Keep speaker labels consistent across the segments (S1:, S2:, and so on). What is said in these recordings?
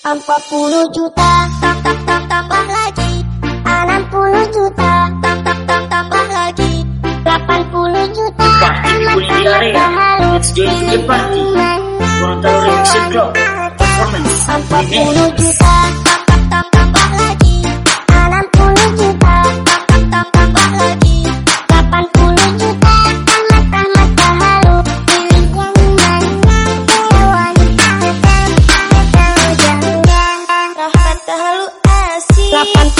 S1: 40 juta tam, tam, tam, tambah lagi. 60 juta tam, tam, tam, tambah lagi. 80 juta
S2: Party to the party. Gorontalo Remix Club Performance.
S1: 40 asik 80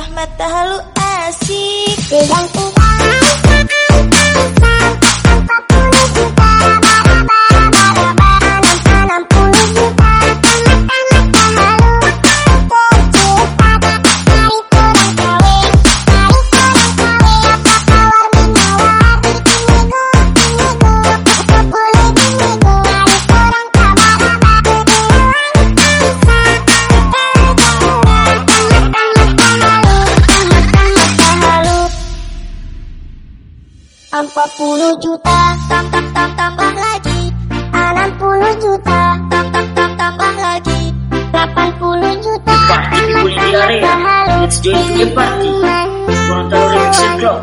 S1: Rahmat 40 juta tam tam tam tambah lagi. 60 juta tam tam tam tambah lagi. 80 juta
S2: Party di Let's join the party.
S1: 40 juta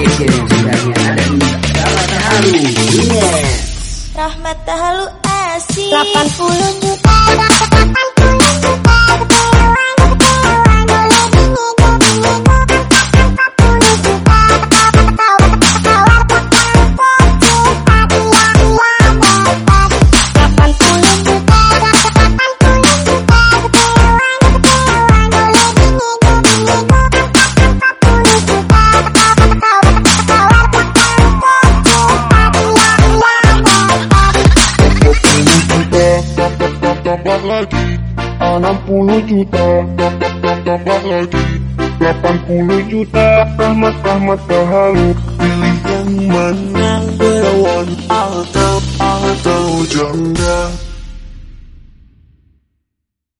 S2: Yes
S1: Rahmat halu asik 80 juta
S3: tambah lagi 60 juta. Tambah lagi 80 juta. Rahmat Rahmat Halu Pilih yang mana Berawan atau atau janda